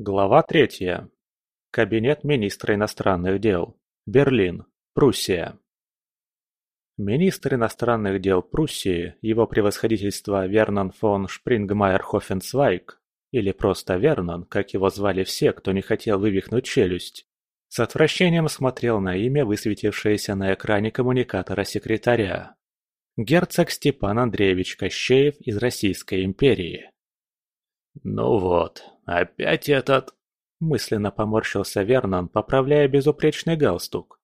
Глава третья. Кабинет министра иностранных дел. Берлин, Пруссия. Министр иностранных дел Пруссии, его превосходительство Вернон фон Шпрингмайер-Хофенцвайг, или просто Вернон, как его звали все, кто не хотел вывихнуть челюсть, с отвращением смотрел на имя, высветившееся на экране коммуникатора секретаря. Герцог Степан Андреевич Кощеев из Российской империи. «Ну вот, опять этот...» Мысленно поморщился Вернон, поправляя безупречный галстук.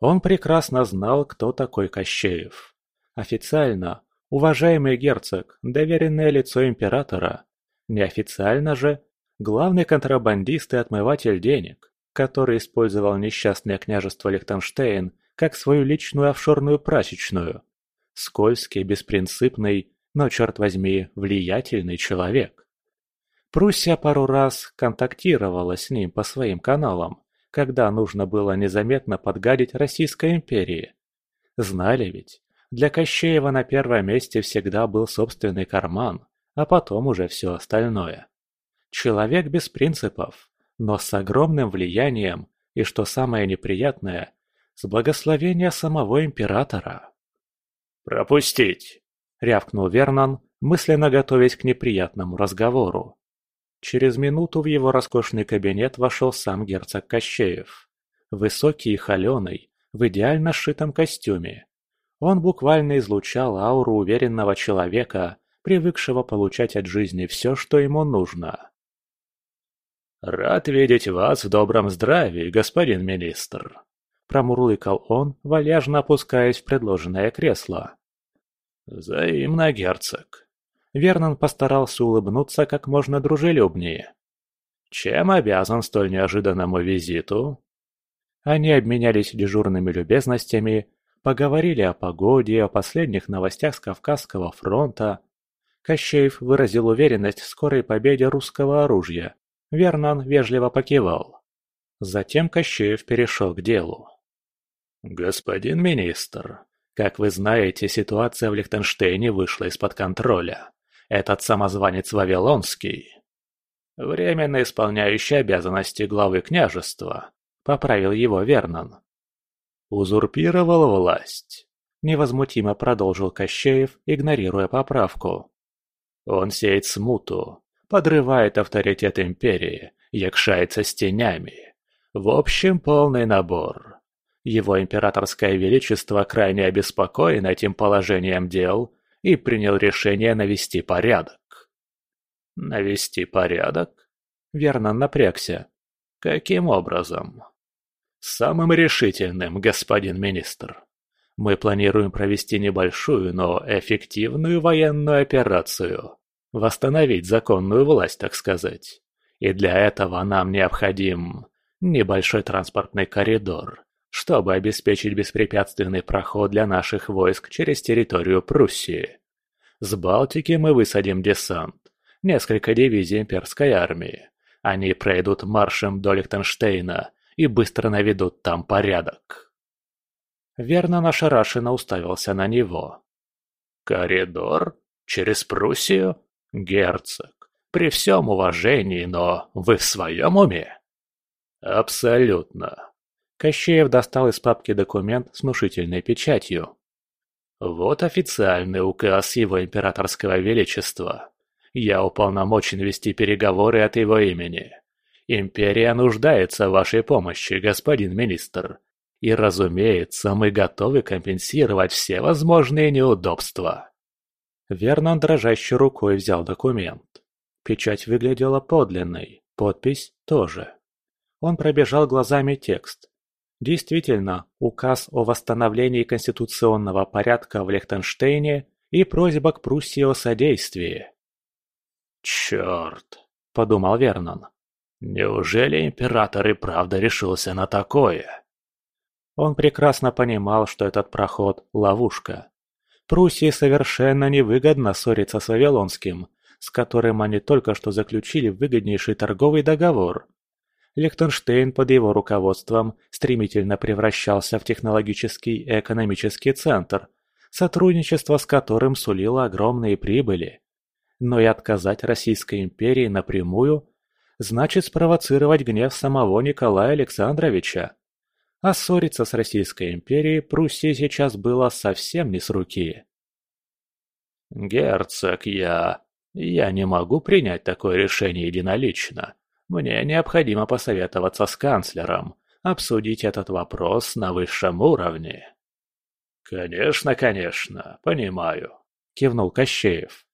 Он прекрасно знал, кто такой Кощеев. Официально, уважаемый герцог, доверенное лицо императора. Неофициально же, главный контрабандист и отмыватель денег, который использовал несчастное княжество Лихтенштейн как свою личную офшорную прачечную. Скользкий, беспринципный, но, черт возьми, влиятельный человек. Пруссия пару раз контактировала с ним по своим каналам, когда нужно было незаметно подгадить Российской империи. Знали ведь, для Кощеева на первом месте всегда был собственный карман, а потом уже все остальное. Человек без принципов, но с огромным влиянием и, что самое неприятное, с благословения самого императора. «Пропустить!» — рявкнул Вернон, мысленно готовясь к неприятному разговору. Через минуту в его роскошный кабинет вошел сам герцог Кощеев. Высокий и холеный, в идеально сшитом костюме. Он буквально излучал ауру уверенного человека, привыкшего получать от жизни все, что ему нужно. «Рад видеть вас в добром здравии, господин министр», — промурлыкал он, вальяжно опускаясь в предложенное кресло. «Взаимно, герцог», Вернон постарался улыбнуться как можно дружелюбнее. «Чем обязан столь неожиданному визиту?» Они обменялись дежурными любезностями, поговорили о погоде о последних новостях с Кавказского фронта. Кощеев выразил уверенность в скорой победе русского оружия. Вернон вежливо покивал. Затем Кощеев перешел к делу. «Господин министр, как вы знаете, ситуация в Лихтенштейне вышла из-под контроля. Этот самозванец Вавилонский. Временно исполняющий обязанности главы княжества, поправил его Вернон. Узурпировал власть. Невозмутимо продолжил Кощеев, игнорируя поправку. Он сеет смуту, подрывает авторитет империи, якшается с тенями. В общем, полный набор. Его императорское величество крайне обеспокоен этим положением дел и принял решение навести порядок. Навести порядок? Верно напрягся. Каким образом? Самым решительным, господин министр. Мы планируем провести небольшую, но эффективную военную операцию. Восстановить законную власть, так сказать. И для этого нам необходим небольшой транспортный коридор, чтобы обеспечить беспрепятственный проход для наших войск через территорию Пруссии. С Балтики мы высадим десант, несколько дивизий имперской армии. Они пройдут маршем до Лихтенштейна и быстро наведут там порядок. Верно нашарашенно уставился на него. «Коридор? Через Пруссию? Герцог, при всем уважении, но вы в своем уме?» «Абсолютно. Кощеев достал из папки документ с внушительной печатью. «Вот официальный указ его императорского величества. Я уполномочен вести переговоры от его имени. Империя нуждается в вашей помощи, господин министр. И, разумеется, мы готовы компенсировать все возможные неудобства». Вернон дрожащей рукой взял документ. Печать выглядела подлинной, подпись тоже. Он пробежал глазами текст, Действительно, указ о восстановлении конституционного порядка в Лихтенштейне и просьба к Пруссии о содействии. «Черт!» – подумал Вернон. «Неужели император и правда решился на такое?» Он прекрасно понимал, что этот проход – ловушка. Пруссии совершенно невыгодно ссориться с Вавилонским, с которым они только что заключили выгоднейший торговый договор – Лихтенштейн под его руководством стремительно превращался в технологический и экономический центр, сотрудничество с которым сулило огромные прибыли. Но и отказать Российской империи напрямую значит спровоцировать гнев самого Николая Александровича. А ссориться с Российской империей Пруссии сейчас было совсем не с руки. «Герцог, я... я не могу принять такое решение единолично. Мне необходимо посоветоваться с канцлером, обсудить этот вопрос на высшем уровне». «Конечно, конечно, понимаю», — кивнул Кощеев.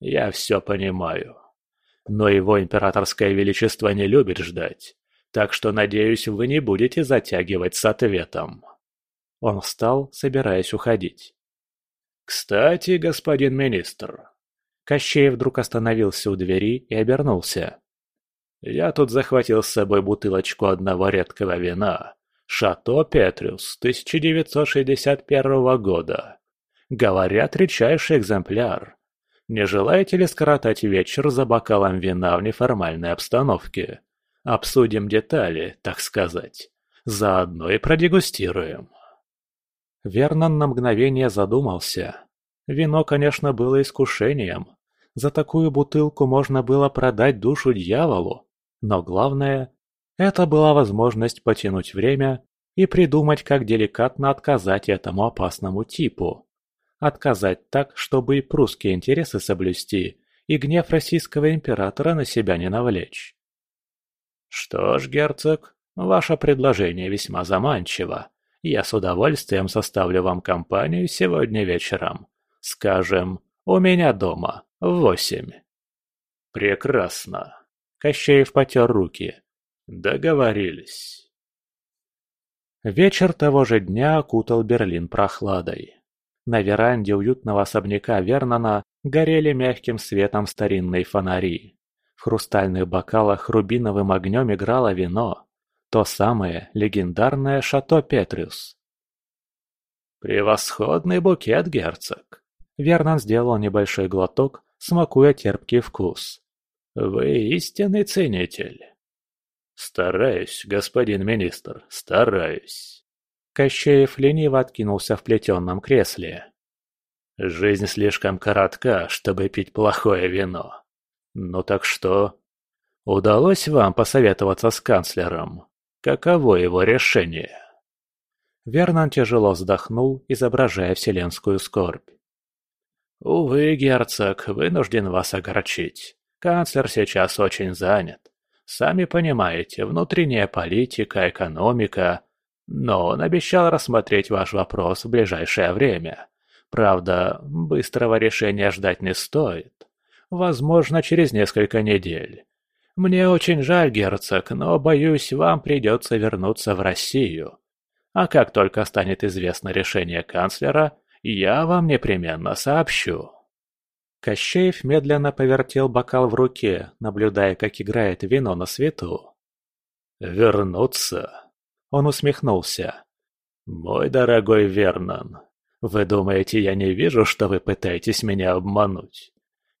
«Я все понимаю. Но его императорское величество не любит ждать, так что, надеюсь, вы не будете затягивать с ответом». Он встал, собираясь уходить. «Кстати, господин министр...» Кощеев вдруг остановился у двери и обернулся. «Я тут захватил с собой бутылочку одного редкого вина. Шато Петриус 1961 года. Говорят, редчайший экземпляр. Не желаете ли скоротать вечер за бокалом вина в неформальной обстановке? Обсудим детали, так сказать. Заодно и продегустируем. Вернон на мгновение задумался. Вино, конечно, было искушением. За такую бутылку можно было продать душу дьяволу. Но главное, это была возможность потянуть время и придумать, как деликатно отказать этому опасному типу. Отказать так, чтобы и прусские интересы соблюсти, и гнев российского императора на себя не навлечь. «Что ж, герцог, ваше предложение весьма заманчиво. Я с удовольствием составлю вам компанию сегодня вечером. Скажем, у меня дома, в восемь». «Прекрасно». Кощеев потер руки. «Договорились». Вечер того же дня окутал Берлин прохладой. На веранде уютного особняка Вернона горели мягким светом старинные фонари. В хрустальных бокалах рубиновым огнем играло вино. То самое легендарное Шато Петрюс. «Превосходный букет, герцог!» Вернон сделал небольшой глоток, смакуя терпкий вкус. «Вы истинный ценитель!» «Стараюсь, господин министр, стараюсь!» Кощеев лениво откинулся в плетеном кресле. «Жизнь слишком коротка, чтобы пить плохое вино. Ну так что? Удалось вам посоветоваться с канцлером? Каково его решение?» Вернон тяжело вздохнул, изображая вселенскую скорбь. «Увы, герцог, вынужден вас огорчить. Канцлер сейчас очень занят. Сами понимаете, внутренняя политика, экономика но он обещал рассмотреть ваш вопрос в ближайшее время. Правда, быстрого решения ждать не стоит. Возможно, через несколько недель. Мне очень жаль, герцог, но, боюсь, вам придется вернуться в Россию. А как только станет известно решение канцлера, я вам непременно сообщу». Кощеев медленно повертел бокал в руке, наблюдая, как играет вино на свету. «Вернуться?» Он усмехнулся. «Мой дорогой Вернон, вы думаете, я не вижу, что вы пытаетесь меня обмануть?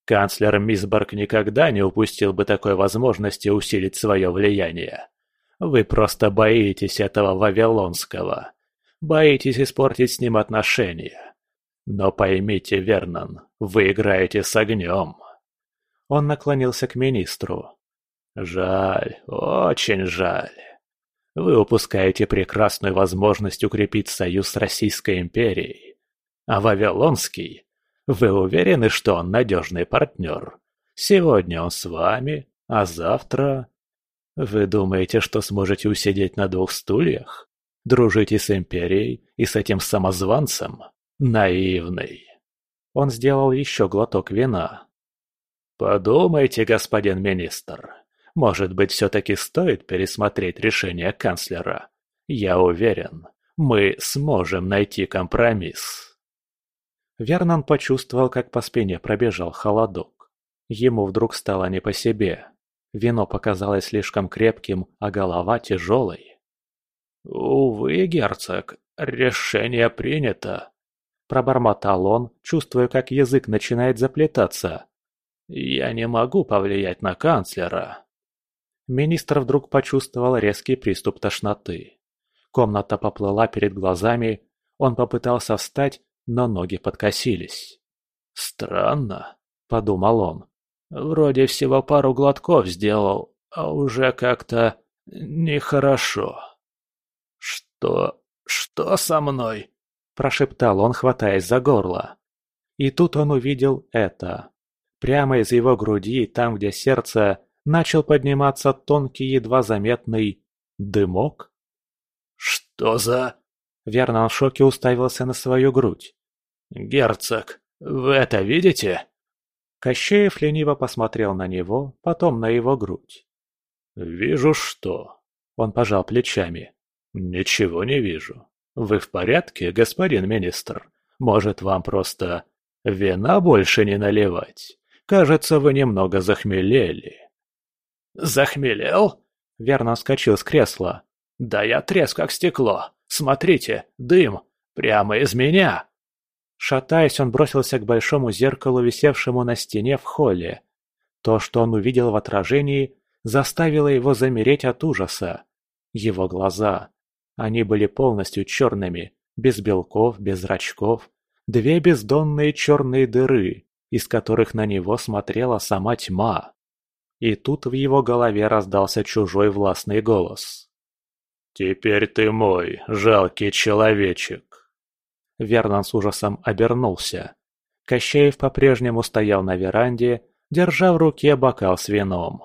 Канцлер Мисборг никогда не упустил бы такой возможности усилить свое влияние. Вы просто боитесь этого Вавилонского. Боитесь испортить с ним отношения. Но поймите, Вернон, вы играете с огнем». Он наклонился к министру. «Жаль, очень жаль. Вы упускаете прекрасную возможность укрепить союз с Российской империей. А Вавилонский? Вы уверены, что он надежный партнер? Сегодня он с вами, а завтра... Вы думаете, что сможете усидеть на двух стульях? Дружите с империей и с этим самозванцем? Наивный. Он сделал еще глоток вина. Подумайте, господин министр. Может быть, все-таки стоит пересмотреть решение канцлера? Я уверен, мы сможем найти компромисс. Вернон почувствовал, как по спине пробежал холодок. Ему вдруг стало не по себе. Вино показалось слишком крепким, а голова тяжелой. «Увы, герцог, решение принято», – пробормотал он, чувствуя, как язык начинает заплетаться. «Я не могу повлиять на канцлера». Министр вдруг почувствовал резкий приступ тошноты. Комната поплыла перед глазами, он попытался встать, но ноги подкосились. «Странно», — подумал он. «Вроде всего пару глотков сделал, а уже как-то нехорошо. Что... что со мной? Прошептал он, хватаясь за горло. И тут он увидел это. Прямо из его груди, там, где сердце, начал подниматься тонкий, едва заметный дымок. «Что за...» Вернон в шоке уставился на свою грудь. «Герцог, вы это видите?» Кощеев лениво посмотрел на него, потом на его грудь. «Вижу что?» Он пожал плечами. «Ничего не вижу. Вы в порядке, господин министр? Может, вам просто вина больше не наливать? Кажется, вы немного захмелели». «Захмелел?» Верно вскочил с кресла. «Да я треск, как стекло. Смотрите, дым. Прямо из меня!» Шатаясь, он бросился к большому зеркалу, висевшему на стене в холле. То, что он увидел в отражении, заставило его замереть от ужаса. Его глаза. Они были полностью черными, без белков, без зрачков. Две бездонные черные дыры, из которых на него смотрела сама тьма. И тут в его голове раздался чужой властный голос. «Теперь ты мой, жалкий человечек!» Вернон с ужасом обернулся. Кощеев по-прежнему стоял на веранде, держа в руке бокал с вином.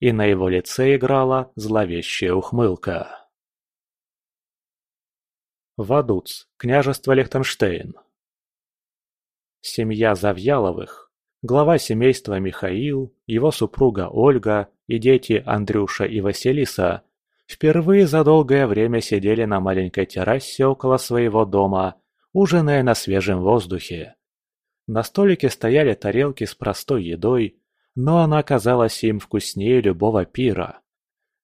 И на его лице играла зловещая ухмылка. Вадуц, княжество Лихтенштейн. Семья Завьяловых, глава семейства Михаил, его супруга Ольга и дети Андрюша и Василиса впервые за долгое время сидели на маленькой террасе около своего дома ужиная на свежем воздухе. На столике стояли тарелки с простой едой, но она казалась им вкуснее любого пира.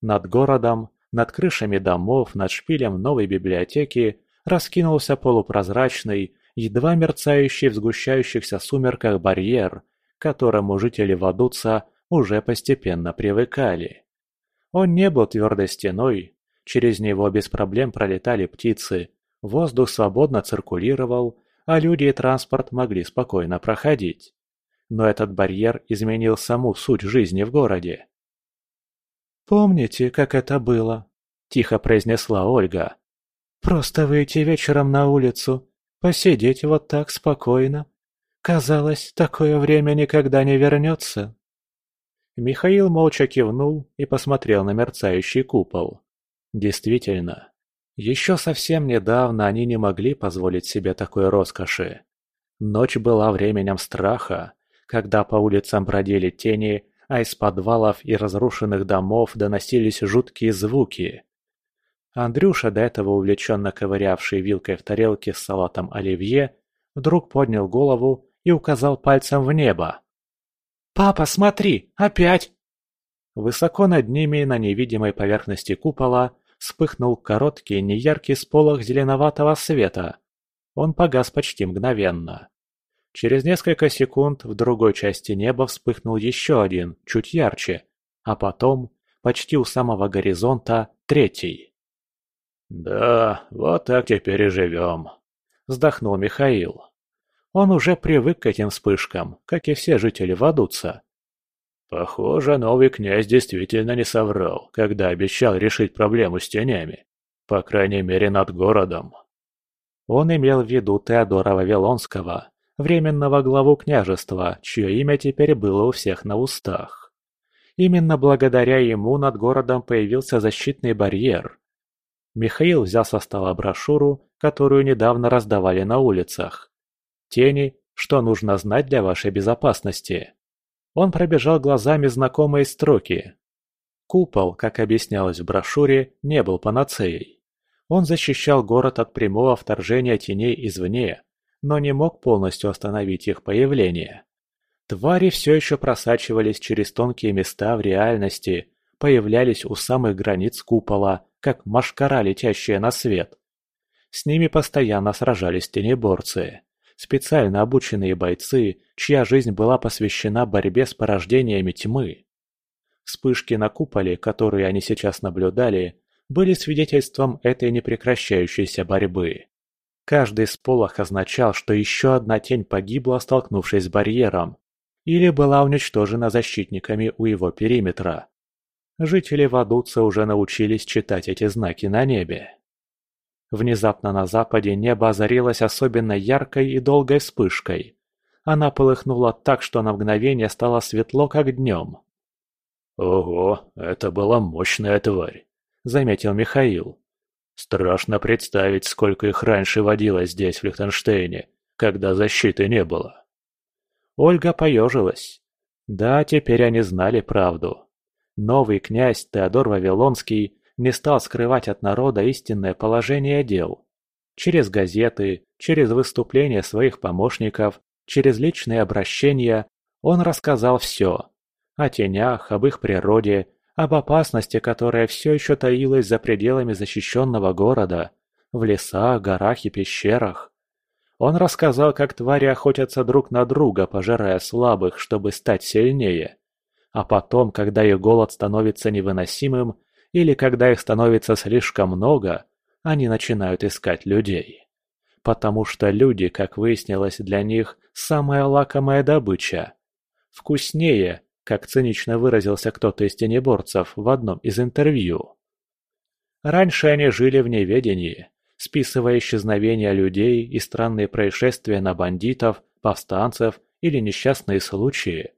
Над городом, над крышами домов, над шпилем новой библиотеки раскинулся полупрозрачный, едва мерцающий в сгущающихся сумерках барьер, к которому жители Вадуца уже постепенно привыкали. Он не был твердой стеной, через него без проблем пролетали птицы, Воздух свободно циркулировал, а люди и транспорт могли спокойно проходить. Но этот барьер изменил саму суть жизни в городе. «Помните, как это было?» – тихо произнесла Ольга. «Просто выйти вечером на улицу, посидеть вот так спокойно. Казалось, такое время никогда не вернется». Михаил молча кивнул и посмотрел на мерцающий купол. Действительно, еще совсем недавно они не могли позволить себе такой роскоши. Ночь была временем страха, когда по улицам бродили тени, а из подвалов и разрушенных домов доносились жуткие звуки. Андрюша, до этого увлеченно ковырявший вилкой в тарелке с салатом оливье, вдруг поднял голову и указал пальцем в небо. «Папа, смотри! Опять!» Высоко над ними, на невидимой поверхности купола, вспыхнул короткий неяркий сполох зеленоватого света. Он погас почти мгновенно. Через несколько секунд в другой части неба вспыхнул еще один, чуть ярче, а потом, почти у самого горизонта, третий. «Да, вот так теперь и живем», — вздохнул Михаил. Он уже привык к этим вспышкам, как и все жители Вадуца. Похоже, новый князь действительно не соврал, когда обещал решить проблему с тенями. По крайней мере, над городом. Он имел в виду Теодора Вавилонского, временного главу княжества, чье имя теперь было у всех на устах. Именно благодаря ему над городом появился защитный барьер. Михаил взял со стола брошюру, которую недавно раздавали на улицах. «Тени. Что нужно знать для вашей безопасности?» Он пробежал глазами знакомые строки. Купол, как объяснялось в брошюре, не был панацеей. Он защищал город от прямого вторжения теней извне, но не мог полностью остановить их появление. Твари все еще просачивались через тонкие места в реальности, появлялись у самых границ купола, как машкара, летящая на свет. С ними постоянно сражались тенеборцы специально обученные бойцы, чья жизнь была посвящена борьбе с порождениями тьмы. Вспышки на куполе, которые они сейчас наблюдали, были свидетельством этой непрекращающейся борьбы. Каждый сполох означал, что еще одна тень погибла, столкнувшись с барьером, или была уничтожена защитниками у его периметра. Жители Вадуца уже научились читать эти знаки на небе. Внезапно на западе небо озарилось особенно яркой и долгой вспышкой. Она полыхнула так, что на мгновение стало светло, как днем. «Ого, это была мощная тварь», — заметил Михаил. «Страшно представить, сколько их раньше водилось здесь, в Лихтенштейне, когда защиты не было». Ольга поежилась. Да, теперь они знали правду. Новый князь Теодор Вавилонский не стал скрывать от народа истинное положение дел. Через газеты, через выступления своих помощников, через личные обращения он рассказал все. О тенях, об их природе, об опасности, которая все еще таилась за пределами защищенного города, в лесах, горах и пещерах. Он рассказал, как твари охотятся друг на друга, пожирая слабых, чтобы стать сильнее. А потом, когда их голод становится невыносимым, или когда их становится слишком много, они начинают искать людей. Потому что люди, как выяснилось для них, самая лакомая добыча. Вкуснее, как цинично выразился кто-то из тенеборцев в одном из интервью. Раньше они жили в неведении, списывая исчезновения людей и странные происшествия на бандитов, повстанцев или несчастные случаи.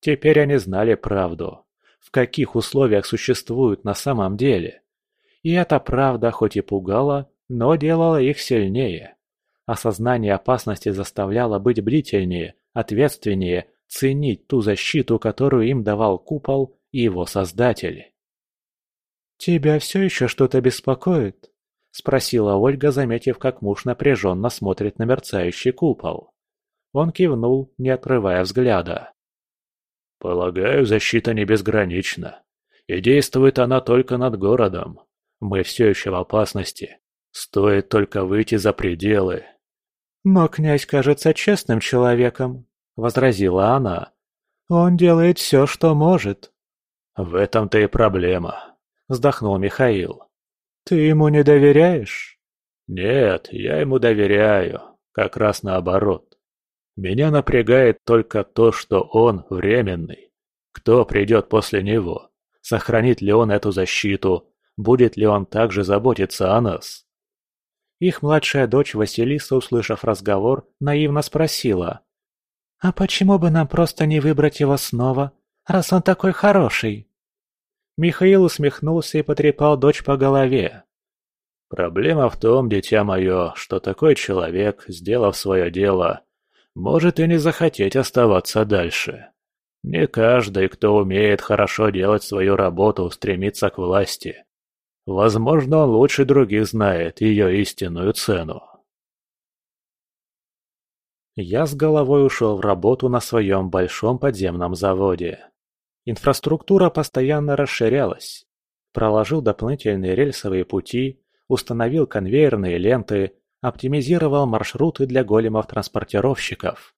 Теперь они знали правду, в каких условиях существуют на самом деле. И эта правда хоть и пугала, но делала их сильнее. Осознание опасности заставляло быть бдительнее, ответственнее, ценить ту защиту, которую им давал купол и его создатель. «Тебя все еще что-то беспокоит?» – спросила Ольга, заметив, как муж напряженно смотрит на мерцающий купол. Он кивнул, не отрывая взгляда. «Полагаю, защита не безгранична. И действует она только над городом. Мы все еще в опасности. Стоит только выйти за пределы». «Но князь кажется честным человеком», — возразила она. «Он делает все, что может». «В этом-то и проблема», — вздохнул Михаил. «Ты ему не доверяешь?» «Нет, я ему доверяю. Как раз наоборот. Меня напрягает только то, что он временный. Кто придет после него? Сохранит ли он эту защиту? Будет ли он также заботиться о нас?» Их младшая дочь Василиса, услышав разговор, наивно спросила. «А почему бы нам просто не выбрать его снова, раз он такой хороший?» Михаил усмехнулся и потрепал дочь по голове. «Проблема в том, дитя мое, что такой человек, сделав свое дело, может и не захотеть оставаться дальше. Не каждый, кто умеет хорошо делать свою работу, стремится к власти. Возможно, он лучше других знает ее истинную цену. Я с головой ушел в работу на своем большом подземном заводе. Инфраструктура постоянно расширялась. Проложил дополнительные рельсовые пути, установил конвейерные ленты, оптимизировал маршруты для големов-транспортировщиков.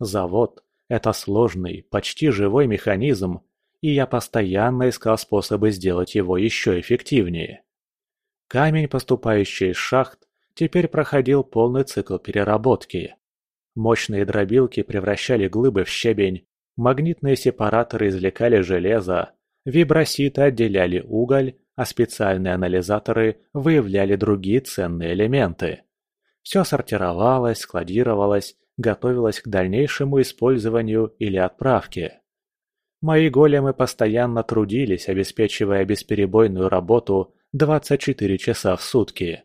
Завод – это сложный, почти живой механизм, и я постоянно искал способы сделать его еще эффективнее. Камень, поступающий из шахт, теперь проходил полный цикл переработки. Мощные дробилки превращали глыбы в щебень, магнитные сепараторы извлекали железо, виброситы отделяли уголь, а специальные анализаторы выявляли другие ценные элементы. Все сортировалось, складировалось, готовилось к дальнейшему использованию или отправке. Мои големы постоянно трудились, обеспечивая бесперебойную работу 24 часа в сутки.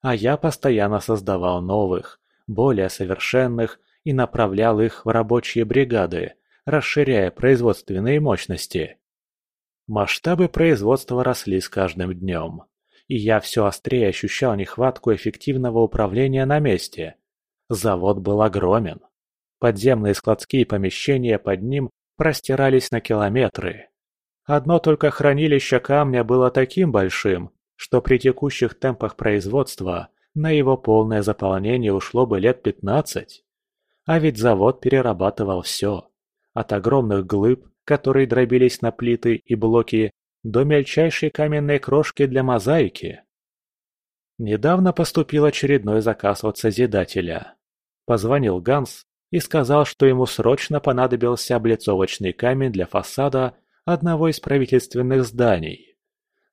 А я постоянно создавал новых, более совершенных и направлял их в рабочие бригады, расширяя производственные мощности. Масштабы производства росли с каждым днем, и я все острее ощущал нехватку эффективного управления на месте. Завод был огромен. Подземные складские помещения под ним простирались на километры. Одно только хранилище камня было таким большим, что при текущих темпах производства на его полное заполнение ушло бы лет пятнадцать. А ведь завод перерабатывал все. От огромных глыб, которые дробились на плиты и блоки, до мельчайшей каменной крошки для мозаики. Недавно поступил очередной заказ от Созидателя. Позвонил Ганс и сказал, что ему срочно понадобился облицовочный камень для фасада одного из правительственных зданий.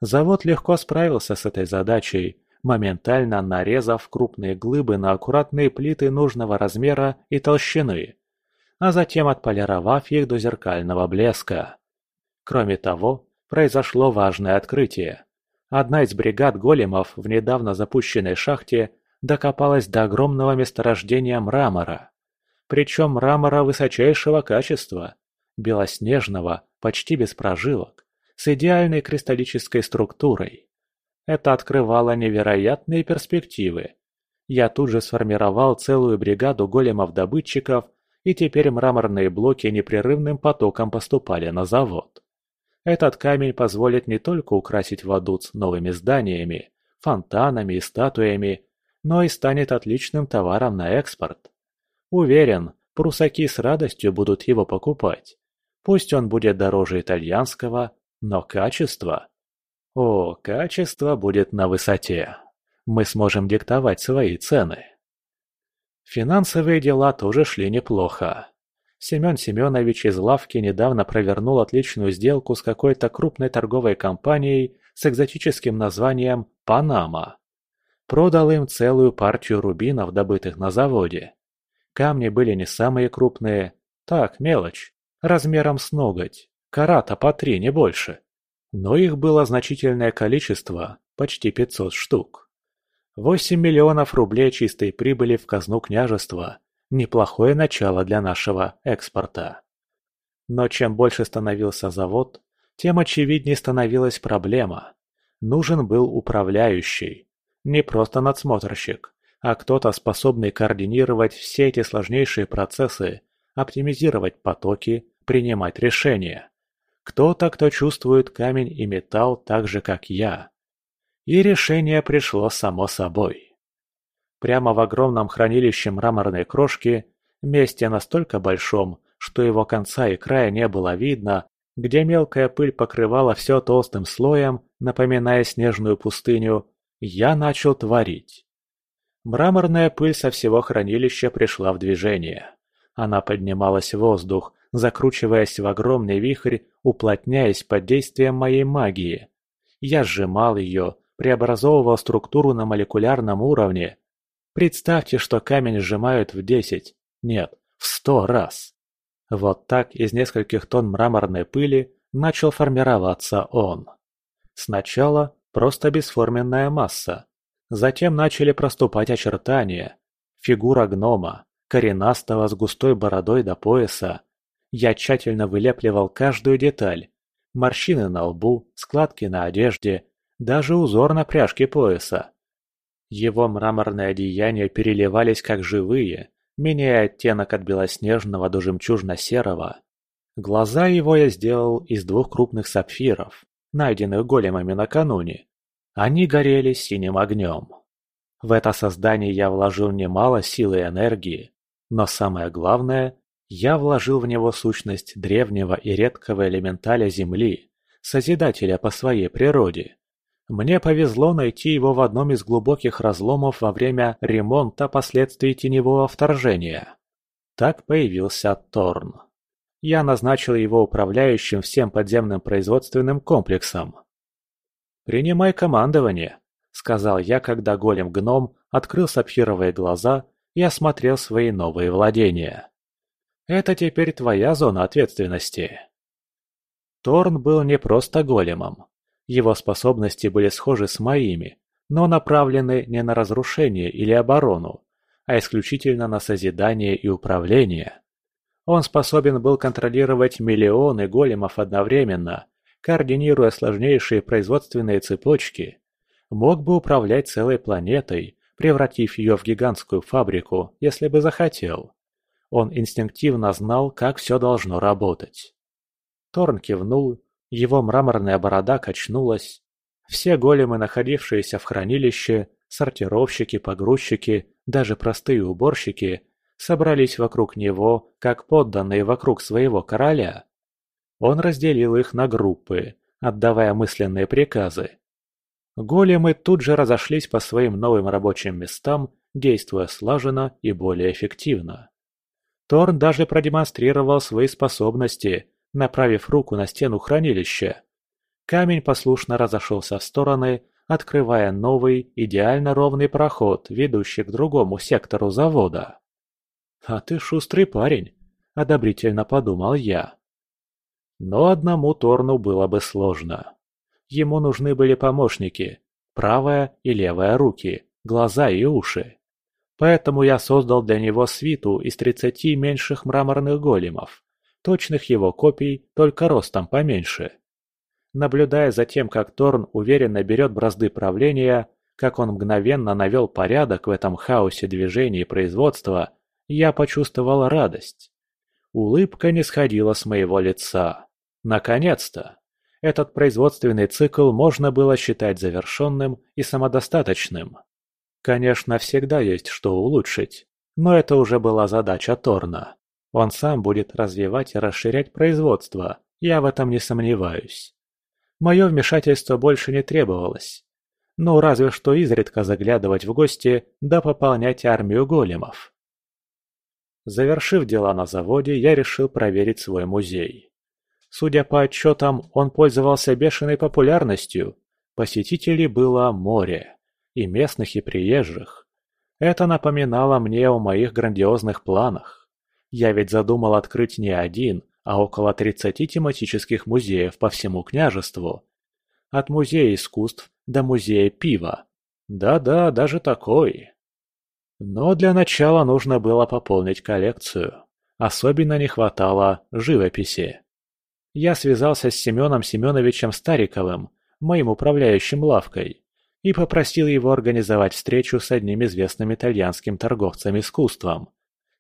Завод легко справился с этой задачей, моментально нарезав крупные глыбы на аккуратные плиты нужного размера и толщины, а затем отполировав их до зеркального блеска. Кроме того, произошло важное открытие. Одна из бригад големов в недавно запущенной шахте докопалась до огромного месторождения мрамора. Причем мрамора высочайшего качества, белоснежного, почти без прожилок, с идеальной кристаллической структурой. Это открывало невероятные перспективы. Я тут же сформировал целую бригаду големов-добытчиков, и теперь мраморные блоки непрерывным потоком поступали на завод. Этот камень позволит не только украсить Вадуц новыми зданиями, фонтанами и статуями, но и станет отличным товаром на экспорт. Уверен, прусаки с радостью будут его покупать. Пусть он будет дороже итальянского, но качество... О, качество будет на высоте. Мы сможем диктовать свои цены. Финансовые дела тоже шли неплохо. Семен Семенович из лавки недавно провернул отличную сделку с какой-то крупной торговой компанией с экзотическим названием «Панама». Продал им целую партию рубинов, добытых на заводе. Камни были не самые крупные, так, мелочь, размером с ноготь, карата по три, не больше. Но их было значительное количество, почти 500 штук. 8 миллионов рублей чистой прибыли в казну княжества – неплохое начало для нашего экспорта. Но чем больше становился завод, тем очевиднее становилась проблема. Нужен был управляющий, не просто надсмотрщик, а кто-то способный координировать все эти сложнейшие процессы, оптимизировать потоки, принимать решения. Кто-то, кто чувствует камень и металл так же, как я. И решение пришло само собой. Прямо в огромном хранилище мраморной крошки, месте настолько большом, что его конца и края не было видно, где мелкая пыль покрывала все толстым слоем, напоминая снежную пустыню, я начал творить. Мраморная пыль со всего хранилища пришла в движение. Она поднималась в воздух, закручиваясь в огромный вихрь, уплотняясь под действием моей магии. Я сжимал ее, преобразовывал структуру на молекулярном уровне. Представьте, что камень сжимают в десять, нет, в сто раз. Вот так из нескольких тонн мраморной пыли начал формироваться он. Сначала просто бесформенная масса. Затем начали проступать очертания. Фигура гнома, коренастого с густой бородой до пояса, я тщательно вылепливал каждую деталь. Морщины на лбу, складки на одежде, даже узор на пряжке пояса. Его мраморные одеяния переливались как живые, меняя оттенок от белоснежного до жемчужно-серого. Глаза его я сделал из двух крупных сапфиров, найденных големами накануне. Они горели синим огнем. В это создание я вложил немало силы и энергии, но самое главное, я вложил в него сущность древнего и редкого элементаля Земли, Созидателя по своей природе. Мне повезло найти его в одном из глубоких разломов во время ремонта последствий теневого вторжения. Так появился Торн. Я назначил его управляющим всем подземным производственным комплексом. «Принимай командование», — сказал я, когда голем-гном открыл сапфировые глаза и осмотрел свои новые владения. Это теперь твоя зона ответственности. Торн был не просто големом. Его способности были схожи с моими, но направлены не на разрушение или оборону, а исключительно на созидание и управление. Он способен был контролировать миллионы големов одновременно, координируя сложнейшие производственные цепочки. Мог бы управлять целой планетой, превратив ее в гигантскую фабрику, если бы захотел. Он инстинктивно знал, как все должно работать. Торн кивнул, его мраморная борода качнулась. Все големы, находившиеся в хранилище, сортировщики, погрузчики, даже простые уборщики, собрались вокруг него, как подданные вокруг своего короля. Он разделил их на группы, отдавая мысленные приказы. Големы тут же разошлись по своим новым рабочим местам, действуя слаженно и более эффективно. Торн даже продемонстрировал свои способности, направив руку на стену хранилища. Камень послушно разошелся в стороны, открывая новый, идеально ровный проход, ведущий к другому сектору завода. «А ты шустрый парень», — одобрительно подумал я. Но одному Торну было бы сложно. Ему нужны были помощники, правая и левая руки, глаза и уши. Поэтому я создал для него свиту из тридцати меньших мраморных големов, точных его копий, только ростом поменьше. Наблюдая за тем, как Торн уверенно берет бразды правления, как он мгновенно навел порядок в этом хаосе движений и производства, я почувствовал радость. Улыбка не сходила с моего лица. Наконец-то! Этот производственный цикл можно было считать завершенным и самодостаточным. Конечно, всегда есть что улучшить, но это уже была задача Торна. Он сам будет развивать и расширять производство, я в этом не сомневаюсь. Мое вмешательство больше не требовалось. Ну, разве что изредка заглядывать в гости да пополнять армию големов. Завершив дела на заводе, я решил проверить свой музей. Судя по отчетам, он пользовался бешеной популярностью. Посетителей было море. И местных, и приезжих. Это напоминало мне о моих грандиозных планах. Я ведь задумал открыть не один, а около 30 тематических музеев по всему княжеству. От музея искусств до музея пива. Да-да, даже такой. Но для начала нужно было пополнить коллекцию. Особенно не хватало живописи. Я связался с Семеном Семеновичем Стариковым, моим управляющим лавкой, и попросил его организовать встречу с одним известным итальянским торговцем искусством.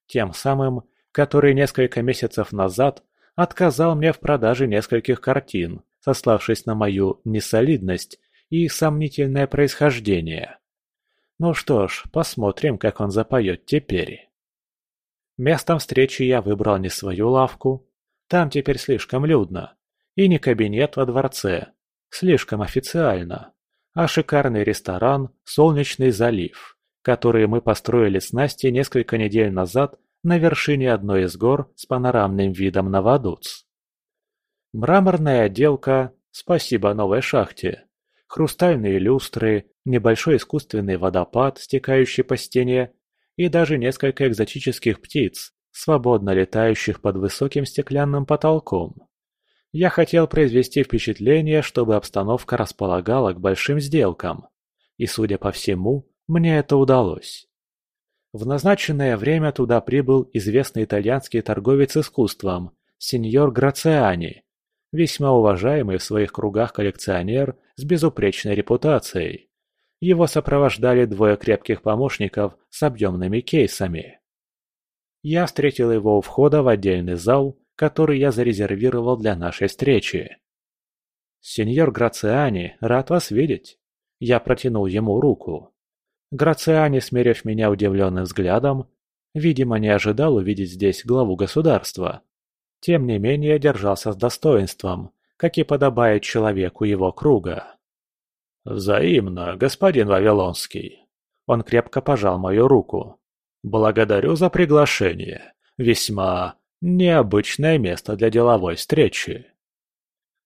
Тем самым, который несколько месяцев назад отказал мне в продаже нескольких картин, сославшись на мою несолидность и сомнительное происхождение. Ну что ж, посмотрим, как он запоет теперь. Местом встречи я выбрал не свою лавку, там теперь слишком людно, и не кабинет во дворце, слишком официально, а шикарный ресторан «Солнечный залив», который мы построили с Настей несколько недель назад на вершине одной из гор с панорамным видом на Вадуц. Мраморная отделка, спасибо новой шахте, хрустальные люстры, небольшой искусственный водопад, стекающий по стене, и даже несколько экзотических птиц, свободно летающих под высоким стеклянным потолком. Я хотел произвести впечатление, чтобы обстановка располагала к большим сделкам. И, судя по всему, мне это удалось. В назначенное время туда прибыл известный итальянский торговец искусством, сеньор Грациани, весьма уважаемый в своих кругах коллекционер с безупречной репутацией. Его сопровождали двое крепких помощников с объемными кейсами. Я встретил его у входа в отдельный зал, который я зарезервировал для нашей встречи. «Сеньор Грациани, рад вас видеть!» Я протянул ему руку. Грациани, смерив меня удивленным взглядом, видимо, не ожидал увидеть здесь главу государства. Тем не менее, держался с достоинством, как и подобает человеку его круга. «Взаимно, господин Вавилонский!» Он крепко пожал мою руку. «Благодарю за приглашение. Весьма необычное место для деловой встречи».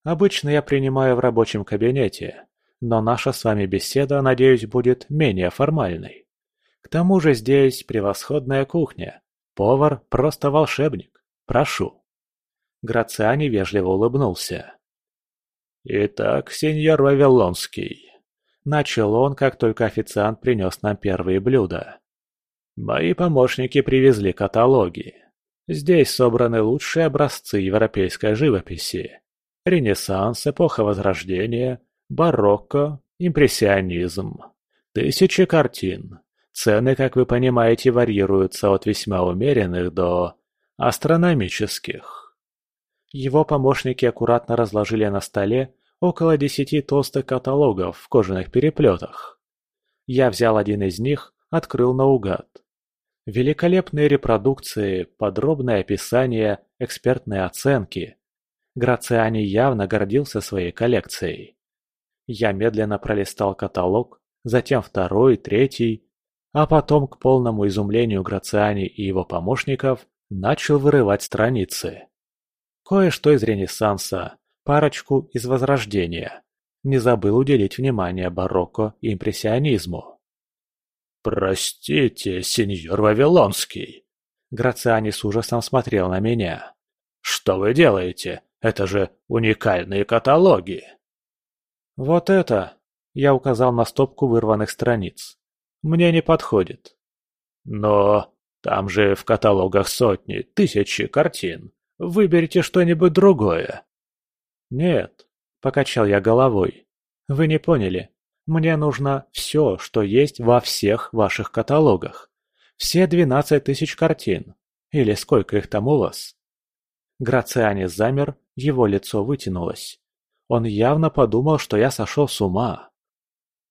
«Обычно я принимаю в рабочем кабинете, но наша с вами беседа, надеюсь, будет менее формальной. К тому же здесь превосходная кухня. Повар просто волшебник. Прошу. Грациани вежливо улыбнулся. «Итак, сеньор Вавилонский», — начал он, как только официант принес нам первые блюда. «Мои помощники привезли каталоги. Здесь собраны лучшие образцы европейской живописи. Ренессанс, эпоха Возрождения, барокко, импрессионизм. Тысячи картин. Цены, как вы понимаете, варьируются от весьма умеренных до астрономических. Его помощники аккуратно разложили на столе около десяти толстых каталогов в кожаных переплетах. Я взял один из них, открыл наугад. Великолепные репродукции, подробное описание, экспертные оценки. Грациани явно гордился своей коллекцией. Я медленно пролистал каталог, затем второй, третий, а потом, к полному изумлению Грациани и его помощников, начал вырывать страницы. Кое-что из Ренессанса, парочку из Возрождения. Не забыл уделить внимание барокко и импрессионизму. «Простите, сеньор Вавилонский!» Грациани с ужасом смотрел на меня. «Что вы делаете? Это же уникальные каталоги!» «Вот это!» – я указал на стопку вырванных страниц. «Мне не подходит». «Но там же в каталогах сотни, тысячи картин. Выберите что-нибудь другое». «Нет», – покачал я головой. «Вы не поняли. Мне нужно все, что есть во всех ваших каталогах. Все двенадцать тысяч картин. Или сколько их там у вас?» Грациани замер, его лицо вытянулось. Он явно подумал, что я сошел с ума.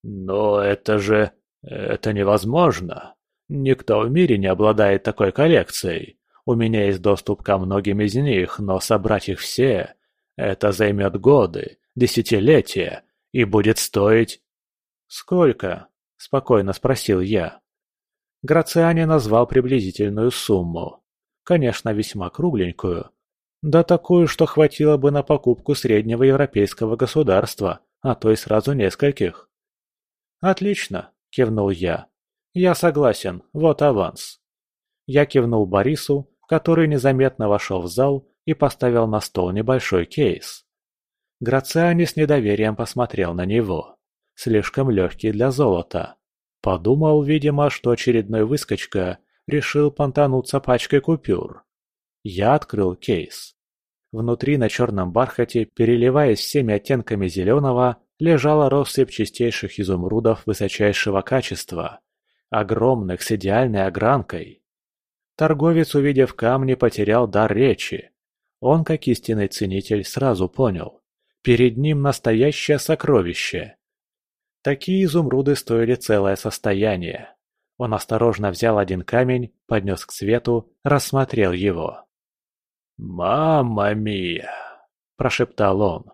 «Но это же... это невозможно. Никто в мире не обладает такой коллекцией. У меня есть доступ ко многим из них, но собрать их все... Это займет годы, десятилетия, и будет стоить...» «Сколько?» – спокойно спросил я. Грациани назвал приблизительную сумму. Конечно, весьма кругленькую, да такую, что хватило бы на покупку среднего европейского государства, а то и сразу нескольких. «Отлично», – кивнул я. «Я согласен, вот аванс». Я кивнул Борису, который незаметно вошел в зал и поставил на стол небольшой кейс. Грациани с недоверием посмотрел на него. Слишком легкий для золота. Подумал, видимо, что очередной выскочка решил понтануться пачкой купюр. Я открыл кейс. Внутри на черном бархате, переливаясь всеми оттенками зеленого, лежала россыпь чистейших изумрудов высочайшего качества, огромных с идеальной огранкой. Торговец, увидев камни, потерял дар речи. Он, как истинный ценитель, сразу понял. Перед ним настоящее сокровище. Такие изумруды стоили целое состояние. Он осторожно взял один камень, поднес к свету, рассмотрел его. «Мамма мия!» – прошептал он.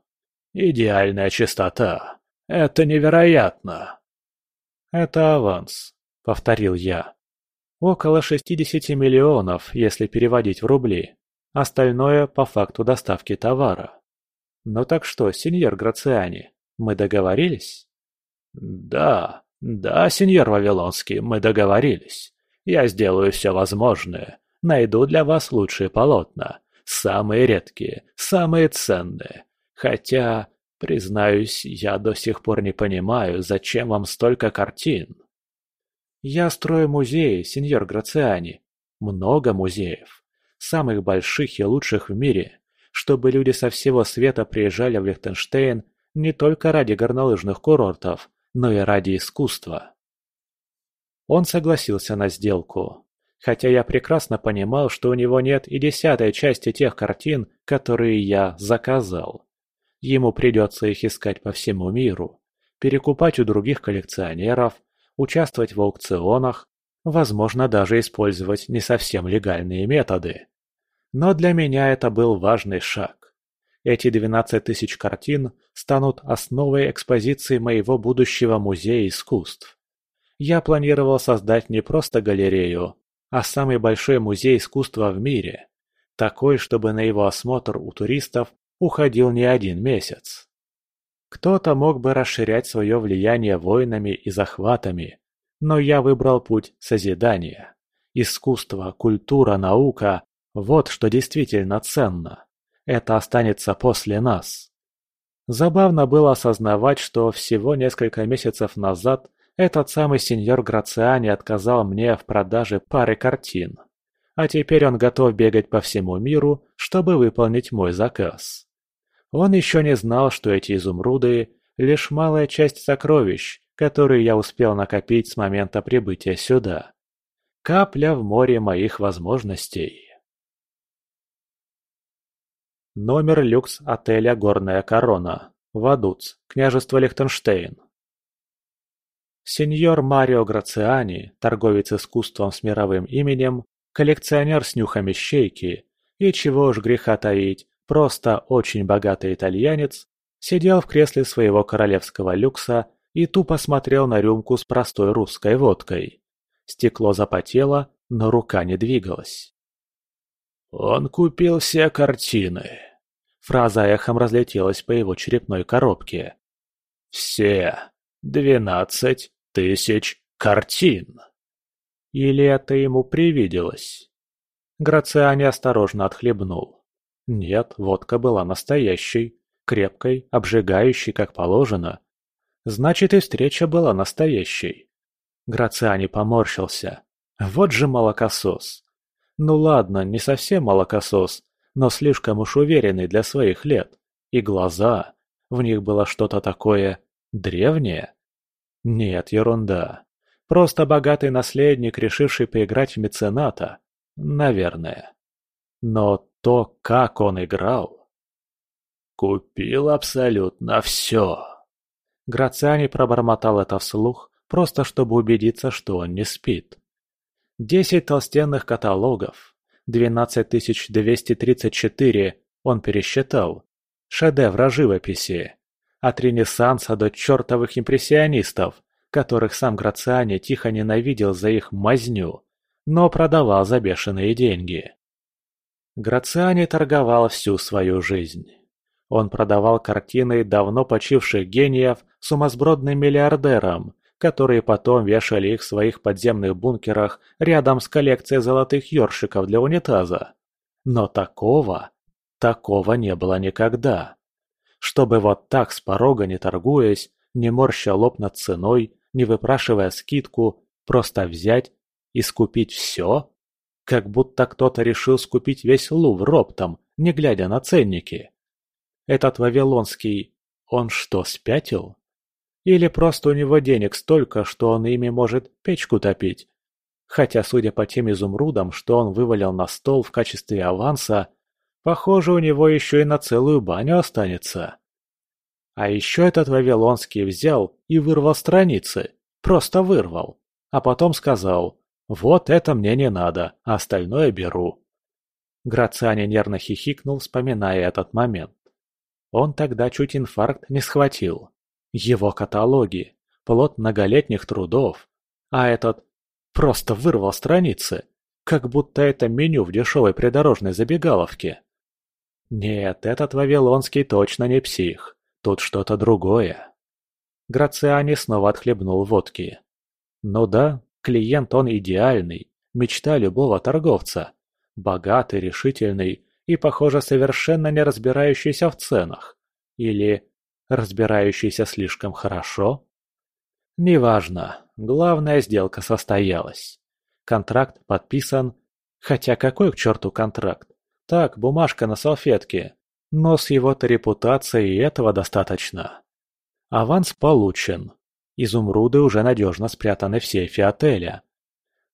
«Идеальная чистота! Это невероятно!» «Это аванс», – повторил я. «Около 60 миллионов, если переводить в рубли. Остальное по факту доставки товара. Ну так что, сеньор Грациани, мы договорились?» «Да, да, сеньор Вавилонский, мы договорились. Я сделаю все возможное, найду для вас лучшие полотна, Самые редкие, самые ценные. Хотя, признаюсь, я до сих пор не понимаю, зачем вам столько картин. Я строю музеи, сеньор Грациани. Много музеев. Самых больших и лучших в мире. Чтобы люди со всего света приезжали в Лихтенштейн не только ради горнолыжных курортов, но и ради искусства. Он согласился на сделку хотя я прекрасно понимал, что у него нет и десятой части тех картин, которые я заказал. Ему придется их искать по всему миру, перекупать у других коллекционеров, участвовать в аукционах, возможно, даже использовать не совсем легальные методы. Но для меня это был важный шаг. Эти 12 тысяч картин станут основой экспозиции моего будущего музея искусств. Я планировал создать не просто галерею, а самый большой музей искусства в мире. Такой, чтобы на его осмотр у туристов уходил не один месяц. Кто-то мог бы расширять свое влияние войнами и захватами, но я выбрал путь созидания. Искусство, культура, наука – вот что действительно ценно. Это останется после нас. Забавно было осознавать, что всего несколько месяцев назад этот самый сеньор Грациани отказал мне в продаже пары картин. А теперь он готов бегать по всему миру, чтобы выполнить мой заказ. Он еще не знал, что эти изумруды – лишь малая часть сокровищ, которые я успел накопить с момента прибытия сюда. Капля в море моих возможностей. Номер люкс отеля «Горная корона», Вадуц, княжество Лихтенштейн. Сеньор Марио Грациани, торговец искусством с мировым именем, коллекционер с нюхами щейки и, чего уж греха таить, просто очень богатый итальянец, сидел в кресле своего королевского люкса и тупо смотрел на рюмку с простой русской водкой. Стекло запотело, но рука не двигалась. «Он купил все картины», Фраза эхом разлетелась по его черепной коробке. «Все двенадцать тысяч картин!» Или это ему привиделось? Грациани осторожно отхлебнул. Нет, водка была настоящей, крепкой, обжигающей, как положено. Значит, и встреча была настоящей. Грациани поморщился. Вот же молокосос. Ну ладно, не совсем молокосос, но слишком уж уверенный для своих лет. И глаза. В них было что-то такое древнее. Нет, ерунда. Просто богатый наследник, решивший поиграть в мецената. Наверное. Но то, как он играл... «Купил абсолютно все!» Грациани пробормотал это вслух, просто чтобы убедиться, что он не спит. Десять толстенных каталогов, 12234 он пересчитал, шедевра живописи, от Ренессанса до чертовых импрессионистов, которых сам Грациани тихо ненавидел за их мазню, но продавал за бешеные деньги. Грациани торговал всю свою жизнь. Он продавал картины давно почивших гениев сумасбродным миллиардерам, которые потом вешали их в своих подземных бункерах рядом с коллекцией золотых ёршиков для унитаза. Но такого, такого не было никогда. Чтобы вот так с порога не торгуясь, не морща лоб над ценой, не выпрашивая скидку, просто взять и скупить все? Как будто кто-то решил скупить весь Лувр роптом, не глядя на ценники. Этот Вавилонский, он что, спятил? Или просто у него денег столько, что он ими может печку топить? Хотя, судя по тем изумрудам, что он вывалил на стол в качестве аванса, похоже, у него еще и на целую баню останется. А еще этот Вавилонский взял и вырвал страницы. Просто вырвал. А потом сказал, вот это мне не надо, а остальное беру. Грациани нервно хихикнул, вспоминая этот момент. Он тогда чуть инфаркт не схватил. Его каталоги, плод многолетних трудов. А этот просто вырвал страницы, как будто это меню в дешевой придорожной забегаловке. Нет, этот Вавилонский точно не псих. Тут что-то другое. Грациани снова отхлебнул водки. Ну да, клиент он идеальный, мечта любого торговца. Богатый, решительный и, похоже, совершенно не разбирающийся в ценах. Или разбирающийся слишком хорошо? Неважно, главная сделка состоялась. Контракт подписан. Хотя какой к черту контракт? Так, бумажка на салфетке. Но с его-то репутацией этого достаточно. Аванс получен. Изумруды уже надежно спрятаны в сейфе отеля.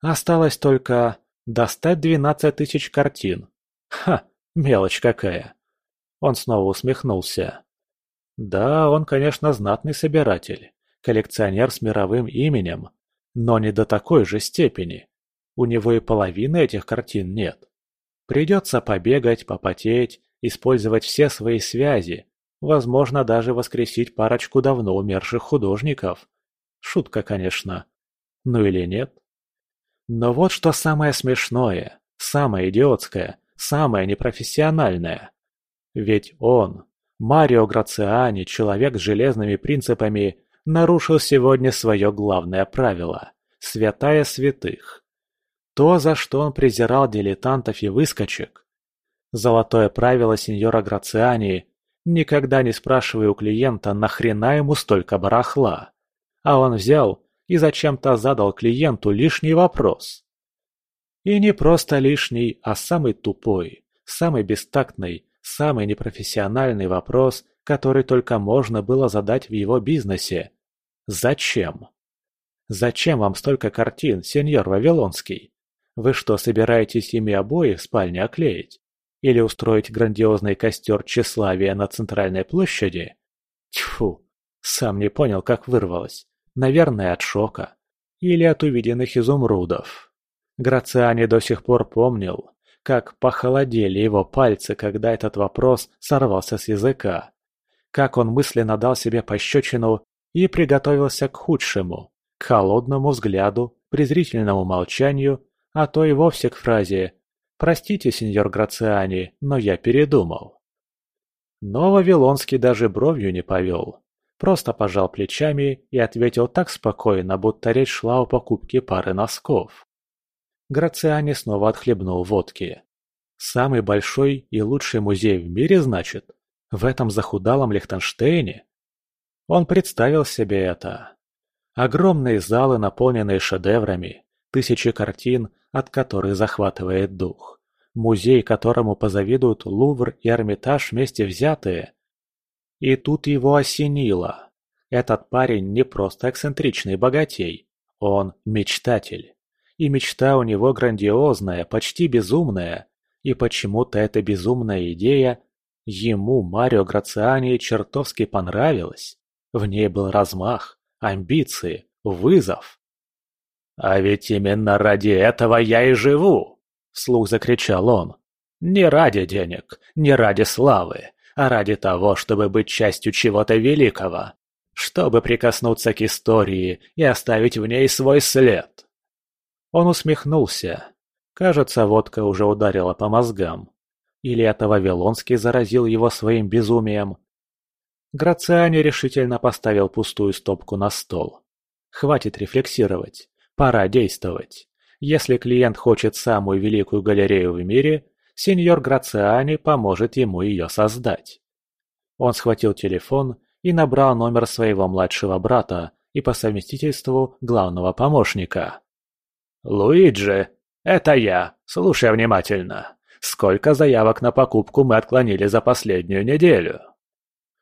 Осталось только достать двенадцать тысяч картин. Ха, мелочь какая. Он снова усмехнулся. Да, он, конечно, знатный собиратель, коллекционер с мировым именем, но не до такой же степени. У него и половины этих картин нет. Придется побегать, попотеть, использовать все свои связи, возможно, даже воскресить парочку давно умерших художников. Шутка, конечно. Ну или нет? Но вот что самое смешное, самое идиотское, самое непрофессиональное. Ведь он, Марио Грациани, человек с железными принципами, нарушил сегодня свое главное правило – святая святых. То, за что он презирал дилетантов и выскочек. Золотое правило сеньора Грациани – никогда не спрашивай у клиента, нахрена ему столько барахла. А он взял и зачем-то задал клиенту лишний вопрос. И не просто лишний, а самый тупой, самый бестактный, Самый непрофессиональный вопрос, который только можно было задать в его бизнесе. Зачем? Зачем вам столько картин, сеньор Вавилонский? Вы что, собираетесь ими обои в спальне оклеить? Или устроить грандиозный костер тщеславия на центральной площади? Тьфу, сам не понял, как вырвалось. Наверное, от шока. Или от увиденных изумрудов. Грациани до сих пор помнил, как похолодели его пальцы, когда этот вопрос сорвался с языка. Как он мысленно дал себе пощечину и приготовился к худшему, к холодному взгляду, презрительному молчанию, а то и вовсе к фразе «Простите, сеньор Грациани, но я передумал». Но Вавилонский даже бровью не повел. Просто пожал плечами и ответил так спокойно, будто речь шла о покупке пары носков. Грациани снова отхлебнул водки. Самый большой и лучший музей в мире, значит? В этом захудалом Лихтенштейне? Он представил себе это. Огромные залы, наполненные шедеврами, тысячи картин, от которых захватывает дух. Музей, которому позавидуют Лувр и Эрмитаж вместе взятые. И тут его осенило. Этот парень не просто эксцентричный богатей, он мечтатель. И мечта у него грандиозная, почти безумная. И почему-то эта безумная идея ему, Марио Грациани, чертовски понравилась. В ней был размах, амбиции, вызов. «А ведь именно ради этого я и живу!» – вслух закричал он. «Не ради денег, не ради славы, а ради того, чтобы быть частью чего-то великого, чтобы прикоснуться к истории и оставить в ней свой след». Он усмехнулся. Кажется, водка уже ударила по мозгам. Или это Вавилонский заразил его своим безумием. Грациани решительно поставил пустую стопку на стол. Хватит рефлексировать. Пора действовать. Если клиент хочет самую великую галерею в мире, сеньор Грациани поможет ему ее создать. Он схватил телефон и набрал номер своего младшего брата и по совместительству главного помощника. «Луиджи, это я. Слушай внимательно. Сколько заявок на покупку мы отклонили за последнюю неделю?»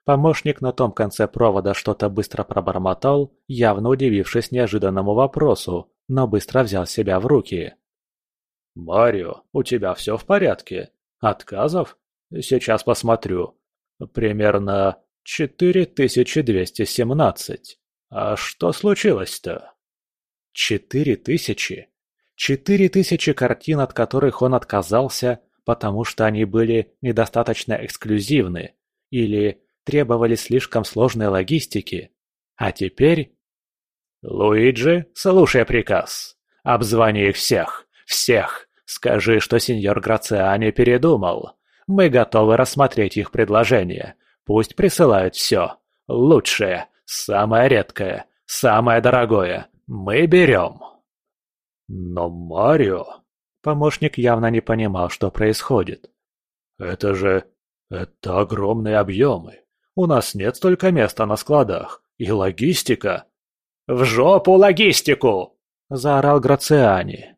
Помощник на том конце провода что-то быстро пробормотал, явно удивившись неожиданному вопросу, но быстро взял себя в руки. «Марио, у тебя все в порядке? Отказов? Сейчас посмотрю. Примерно 4217. А что случилось-то?» «Четыре тысячи? Четыре тысячи картин, от которых он отказался, потому что они были недостаточно эксклюзивны, или требовали слишком сложной логистики. А теперь... «Луиджи, слушай приказ. Обзвони их всех, всех. Скажи, что сеньор Грациани передумал. Мы готовы рассмотреть их предложение. Пусть присылают все. Лучшее, самое редкое, самое дорогое. Мы берем». «Но Марио...» Помощник явно не понимал, что происходит. «Это же... это огромные объемы. У нас нет столько места на складах. И логистика. «В жопу логистику!» – заорал Грациани.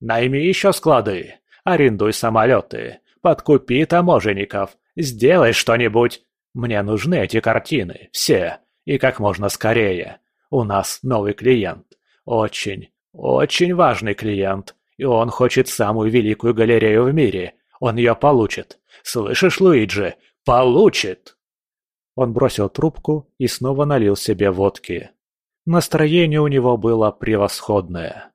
«Найми еще склады, арендуй самолеты, подкупи таможенников, сделай что-нибудь. Мне нужны эти картины, все, и как можно скорее. У нас новый клиент. Очень, очень важный клиент, и он хочет самую великую галерею в мире. Он ее получит. Слышишь, Луиджи? Получит!» Он бросил трубку и снова налил себе водки. Настроение у него было превосходное.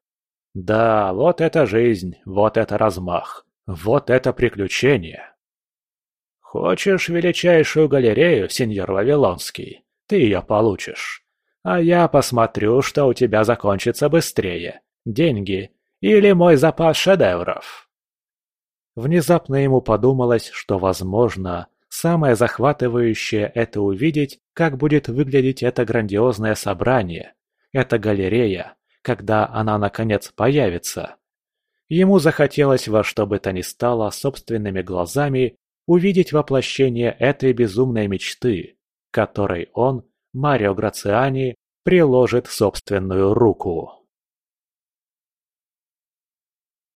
Да, вот это жизнь, вот это размах, вот это приключение. Хочешь величайшую галерею, сеньор Вавилонский? Ты ее получишь. А я посмотрю, что у тебя закончится быстрее. Деньги или мой запас шедевров. Внезапно ему подумалось, что, возможно, Самое захватывающее – это увидеть, как будет выглядеть это грандиозное собрание, эта галерея, когда она наконец появится. Ему захотелось во что бы то ни стало собственными глазами увидеть воплощение этой безумной мечты, которой он, Марио Грациани, приложит собственную руку.